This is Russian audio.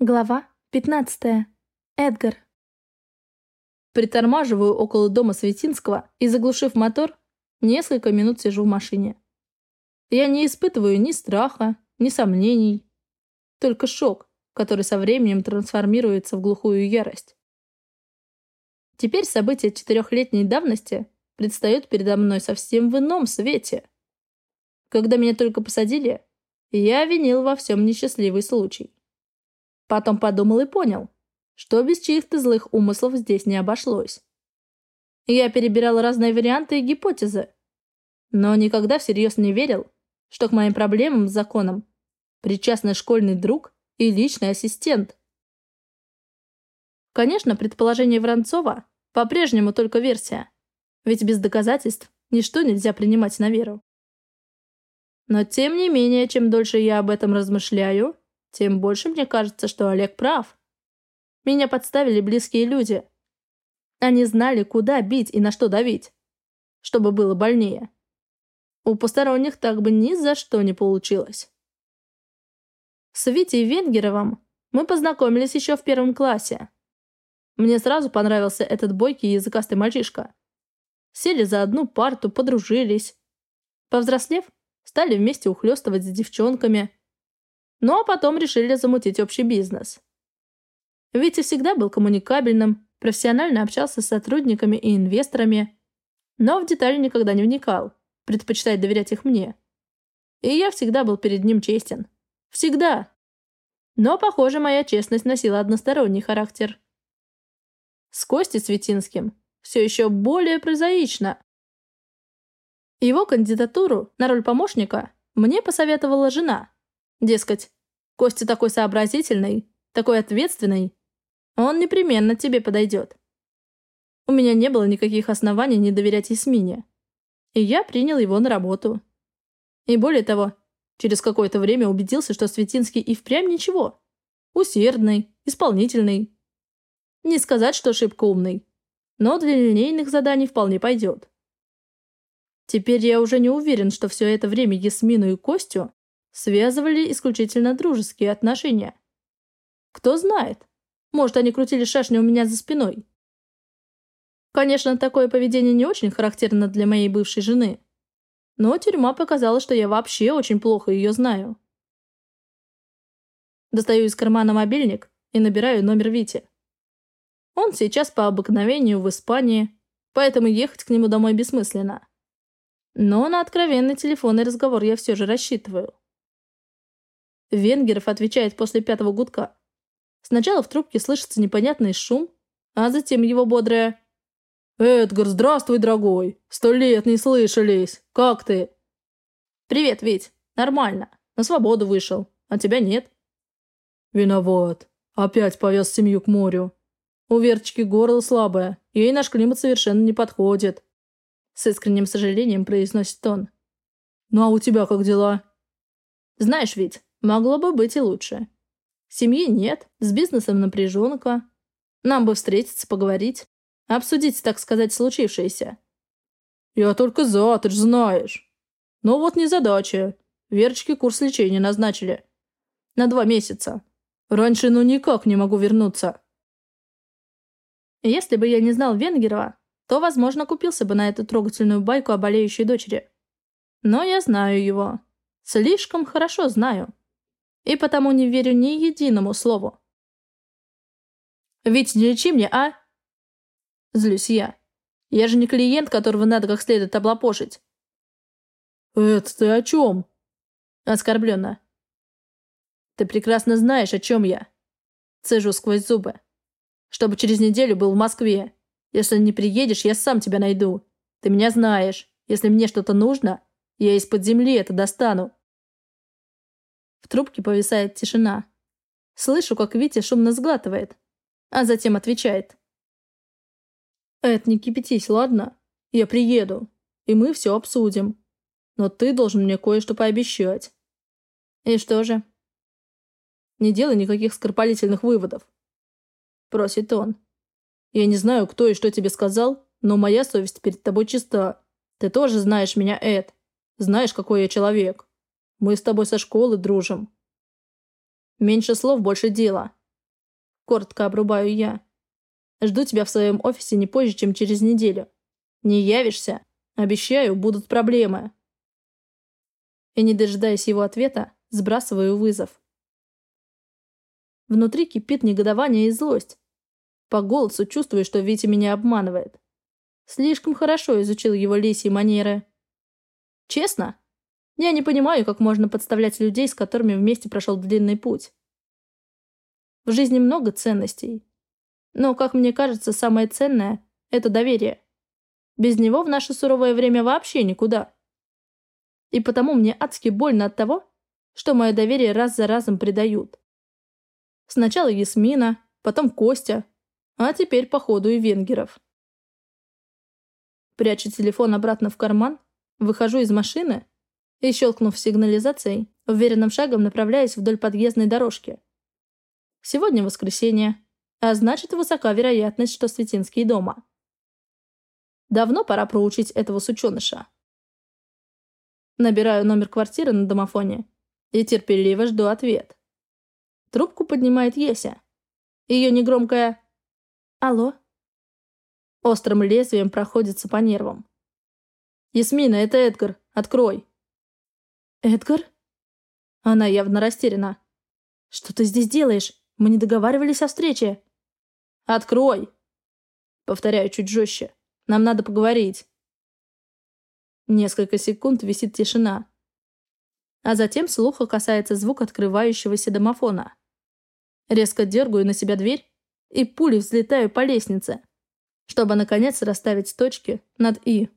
Глава 15. Эдгар. Притормаживаю около дома Светинского и, заглушив мотор, несколько минут сижу в машине. Я не испытываю ни страха, ни сомнений, только шок, который со временем трансформируется в глухую ярость. Теперь события четырехлетней давности предстают передо мной совсем в ином свете. Когда меня только посадили, я винил во всем несчастливый случай. Потом подумал и понял, что без чьих-то злых умыслов здесь не обошлось. Я перебирал разные варианты и гипотезы, но никогда всерьез не верил, что к моим проблемам с законом причастны школьный друг и личный ассистент. Конечно, предположение Воронцова по-прежнему только версия, ведь без доказательств ничто нельзя принимать на веру. Но тем не менее, чем дольше я об этом размышляю, тем больше мне кажется, что Олег прав. Меня подставили близкие люди. Они знали, куда бить и на что давить, чтобы было больнее. У посторонних так бы ни за что не получилось. С Витей Венгеровым мы познакомились еще в первом классе. Мне сразу понравился этот бойкий языкастый мальчишка. Сели за одну парту, подружились. Повзрослев, стали вместе ухлёстывать за девчонками – а потом решили замутить общий бизнес. Витя всегда был коммуникабельным, профессионально общался с сотрудниками и инвесторами, но в детали никогда не вникал, предпочитает доверять их мне. И я всегда был перед ним честен. Всегда. Но, похоже, моя честность носила односторонний характер. С Костей Светинским все еще более прозаично. Его кандидатуру на роль помощника мне посоветовала жена. Дескать, Костя такой сообразительный, такой ответственный. Он непременно тебе подойдет. У меня не было никаких оснований не доверять Ясмине. И я принял его на работу. И более того, через какое-то время убедился, что Светинский и впрямь ничего. Усердный, исполнительный. Не сказать, что шибко умный, но для линейных заданий вполне пойдет. Теперь я уже не уверен, что все это время Ясмину и Костю связывали исключительно дружеские отношения. Кто знает, может, они крутили шашни у меня за спиной. Конечно, такое поведение не очень характерно для моей бывшей жены. Но тюрьма показала, что я вообще очень плохо ее знаю. Достаю из кармана мобильник и набираю номер Вити. Он сейчас по обыкновению в Испании, поэтому ехать к нему домой бессмысленно. Но на откровенный телефонный разговор я все же рассчитываю. Венгеров отвечает после пятого гудка. Сначала в трубке слышится непонятный шум, а затем его бодрое «Эдгар, здравствуй, дорогой! Сто лет не слышались! Как ты?» «Привет, Вить. Нормально. На свободу вышел. А тебя нет?» «Виноват. Опять повез семью к морю. У Верочки горло слабое. Ей наш климат совершенно не подходит». С искренним сожалением произносит он. «Ну а у тебя как дела?» «Знаешь, Вить, Могло бы быть и лучше. Семьи нет, с бизнесом напряженка. Нам бы встретиться, поговорить. Обсудить, так сказать, случившееся. Я только за, ты ж знаешь. Но вот незадача. Верочке курс лечения назначили. На два месяца. Раньше ну никак не могу вернуться. Если бы я не знал Венгерова, то, возможно, купился бы на эту трогательную байку о болеющей дочери. Но я знаю его. Слишком хорошо знаю и потому не верю ни единому слову. «Ведь не лечи мне, а?» Злюсь я. Я же не клиент, которого надо как следует облапошить. «Это ты о чем?» Оскорбленно. «Ты прекрасно знаешь, о чем я». Цежу сквозь зубы. «Чтобы через неделю был в Москве. Если не приедешь, я сам тебя найду. Ты меня знаешь. Если мне что-то нужно, я из-под земли это достану. В трубке повисает тишина. Слышу, как Витя шумно сглатывает, а затем отвечает. «Эд, не кипятись, ладно? Я приеду, и мы все обсудим. Но ты должен мне кое-что пообещать». «И что же?» «Не делай никаких скоропалительных выводов», — просит он. «Я не знаю, кто и что тебе сказал, но моя совесть перед тобой чиста. Ты тоже знаешь меня, Эд. Знаешь, какой я человек. Мы с тобой со школы дружим. Меньше слов, больше дела. Коротко обрубаю я. Жду тебя в своем офисе не позже, чем через неделю. Не явишься? Обещаю, будут проблемы. И не дожидаясь его ответа, сбрасываю вызов. Внутри кипит негодование и злость. По голосу чувствую, что Витя меня обманывает. Слишком хорошо изучил его лисьи манеры. Честно, я не понимаю, как можно подставлять людей, с которыми вместе прошел длинный путь. В жизни много ценностей. Но, как мне кажется, самое ценное – это доверие. Без него в наше суровое время вообще никуда. И потому мне адски больно от того, что мое доверие раз за разом предают. Сначала Ясмина, потом Костя, а теперь, походу, и Венгеров. Прячу телефон обратно в карман, выхожу из машины и, щелкнув сигнализацией, уверенным шагом направляюсь вдоль подъездной дорожки. Сегодня воскресенье, а значит, высока вероятность, что Светинский дома. Давно пора проучить этого сученыша. Набираю номер квартиры на домофоне и терпеливо жду ответ. Трубку поднимает Еся. Ее негромкое «Алло?» Острым лезвием проходится по нервам. «Ясмина, это Эдгар. Открой!» «Эдгар?» Она явно растеряна. «Что ты здесь делаешь? Мы не договаривались о встрече». «Открой!» Повторяю чуть жестче. «Нам надо поговорить». Несколько секунд висит тишина. А затем слуха касается звук открывающегося домофона. Резко дергаю на себя дверь и пулей взлетаю по лестнице, чтобы, наконец, расставить точки над «и».